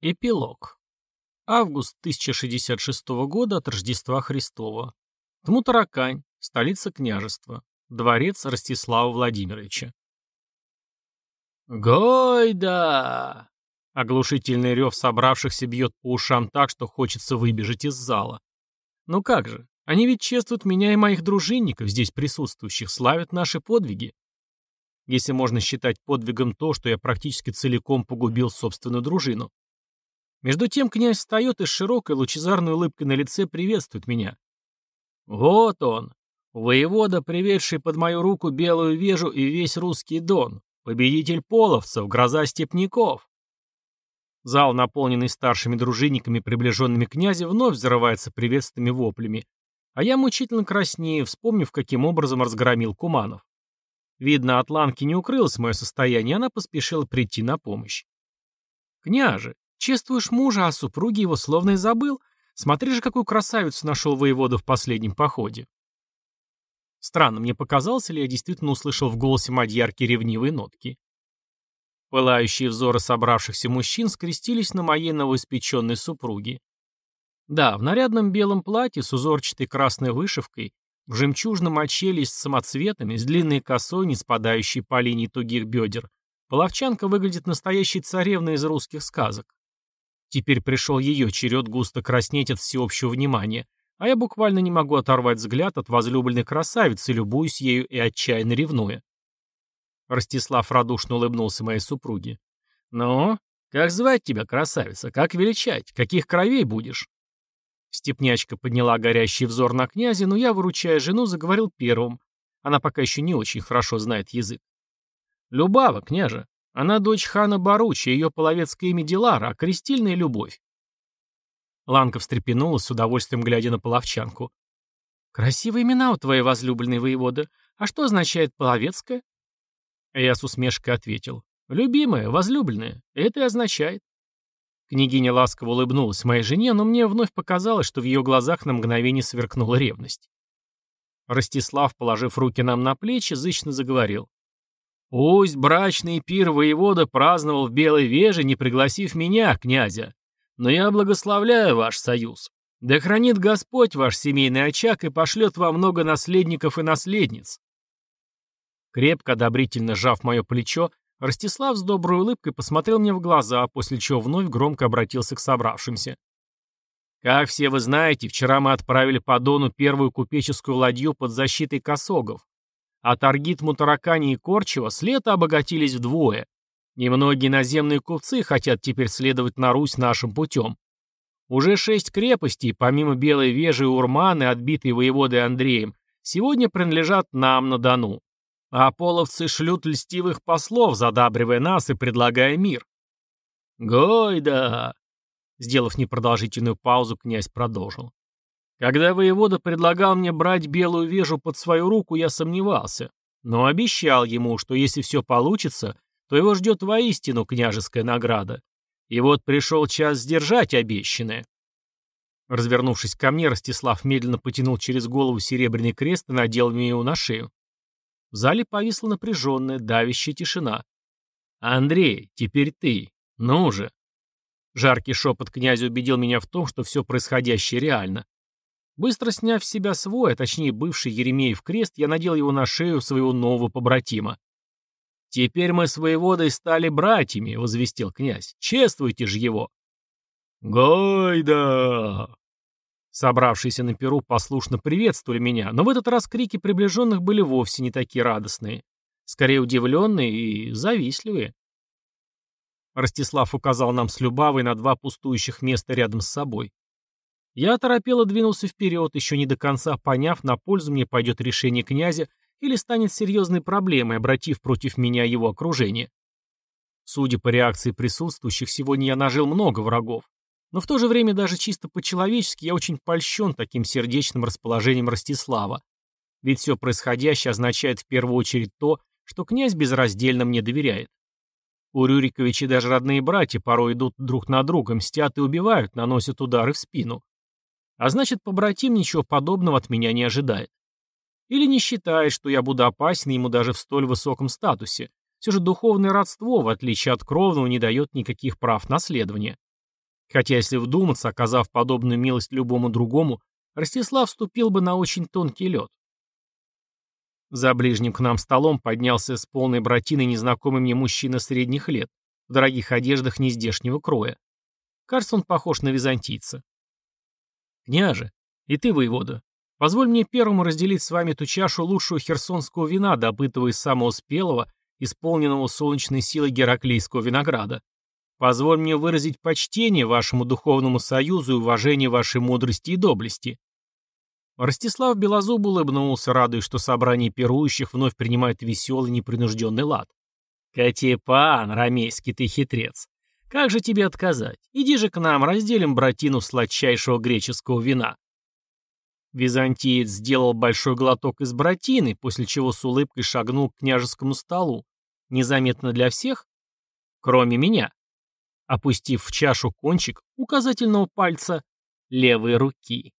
Эпилог. Август 1066 года от Рождества Христова. Тмутаракань, столица княжества. Дворец Ростислава Владимировича. «Гойда!» Оглушительный рев собравшихся бьет по ушам так, что хочется выбежать из зала. Ну как же, они ведь чествуют меня и моих дружинников, здесь присутствующих, славят наши подвиги. Если можно считать подвигом то, что я практически целиком погубил собственную дружину. Между тем князь встает и с широкой лучезарной улыбкой на лице приветствует меня. Вот он, воевода, приведший под мою руку белую вежу и весь русский дон, победитель половцев, гроза степняков. Зал, наполненный старшими дружинниками, приближенными князя, вновь взрывается приветственными воплями, а я мучительно краснею, вспомнив, каким образом разгромил Куманов. Видно, от Ланки не укрылось мое состояние, она поспешила прийти на помощь. «Княже, Чествуешь мужа, а супруги его словно и забыл. Смотри же, какую красавицу нашел воевода в последнем походе. Странно, мне показалось, ли я действительно услышал в голосе Мадьярки ревнивые нотки. Пылающие взоры собравшихся мужчин скрестились на моей новоиспеченной супруге. Да, в нарядном белом платье с узорчатой красной вышивкой, в жемчужном очеле с самоцветами, с длинной косой, не спадающей по линии тугих бедер, половчанка выглядит настоящей царевной из русских сказок. Теперь пришел ее черед густо краснеть от всеобщего внимания, а я буквально не могу оторвать взгляд от возлюбленной красавицы, любуюсь ею и отчаянно ревнуя. Ростислав радушно улыбнулся моей супруге. «Ну, как звать тебя, красавица? Как величать? Каких кровей будешь?» Степнячка подняла горящий взор на князя, но я, выручая жену, заговорил первым. Она пока еще не очень хорошо знает язык. «Любава, княже, она дочь хана Баручи, ее половецкое имя Дилара, а крестильная любовь. Ланка встрепенулась, с удовольствием глядя на половчанку. «Красивые имена у твоей возлюбленной воевода. А что означает половецкое?» Я с усмешкой ответил. «Любимая, возлюбленная. Это и означает». Княгиня ласково улыбнулась моей жене, но мне вновь показалось, что в ее глазах на мгновение сверкнула ревность. Ростислав, положив руки нам на плечи, зычно заговорил. Пусть брачный пир воевода праздновал в Белой Веже, не пригласив меня, князя. Но я благословляю ваш союз. Да хранит Господь ваш семейный очаг и пошлет вам много наследников и наследниц. Крепко, одобрительно сжав мое плечо, Ростислав с доброй улыбкой посмотрел мне в глаза, после чего вновь громко обратился к собравшимся. Как все вы знаете, вчера мы отправили по Дону первую купеческую ладью под защитой косогов. А Таргит Мутаракани и Корчева с лета обогатились вдвое. Немногие наземные купцы хотят теперь следовать на Русь нашим путем. Уже шесть крепостей, помимо Белой Вежи и Урманы, отбитые воеводой Андреем, сегодня принадлежат нам на Дону. А половцы шлют льстивых послов, задабривая нас и предлагая мир. «Гойда!» Сделав непродолжительную паузу, князь продолжил. Когда воевода предлагал мне брать белую вежу под свою руку, я сомневался, но обещал ему, что если все получится, то его ждет воистину княжеская награда. И вот пришел час сдержать обещанное. Развернувшись ко мне, Ростислав медленно потянул через голову серебряный крест и надел мне его на шею. В зале повисла напряженная, давящая тишина. «Андрей, теперь ты. Ну же!» Жаркий шепот князя убедил меня в том, что все происходящее реально. Быстро сняв с себя свой, а точнее бывший Еремеев крест, я надел его на шею своего нового побратима. «Теперь мы с воеводой стали братьями», — возвестил князь. «Чествуйте же его!» «Гойда!» Собравшиеся на перу послушно приветствовали меня, но в этот раз крики приближенных были вовсе не такие радостные. Скорее удивленные и завистливые. Ростислав указал нам с Любавой на два пустующих места рядом с собой. Я оторопело двинулся вперед, еще не до конца поняв, на пользу мне пойдет решение князя или станет серьезной проблемой, обратив против меня его окружение. Судя по реакции присутствующих, сегодня я нажил много врагов. Но в то же время даже чисто по-человечески я очень польщен таким сердечным расположением Ростислава. Ведь все происходящее означает в первую очередь то, что князь безраздельно мне доверяет. У Рюриковича даже родные братья порой идут друг на друга, мстят и убивают, наносят удары в спину. А значит, побратим ничего подобного от меня не ожидает. Или не считает, что я буду опасен ему даже в столь высоком статусе. Все же духовное родство, в отличие от кровного, не дает никаких прав наследования. Хотя, если вдуматься, оказав подобную милость любому другому, Ростислав вступил бы на очень тонкий лед. За ближним к нам столом поднялся с полной братиной незнакомый мне мужчина средних лет, в дорогих одеждах нездешнего кроя. Кажется, он похож на византийца. «Княже, и ты, воевода, позволь мне первому разделить с вами ту чашу лучшего херсонского вина, добытого из самого спелого, исполненного солнечной силой гераклейского винограда. Позволь мне выразить почтение вашему духовному союзу и уважение вашей мудрости и доблести». Ростислав Белозуб улыбнулся, радуясь, что собрание пирующих вновь принимает веселый непринужденный лад. «Катепан, рамейский ты хитрец! Как же тебе отказать? Иди же к нам, разделим братину сладчайшего греческого вина». Византиец сделал большой глоток из братины, после чего с улыбкой шагнул к княжескому столу. Незаметно для всех, кроме меня. Опустив в чашу кончик указательного пальца левой руки.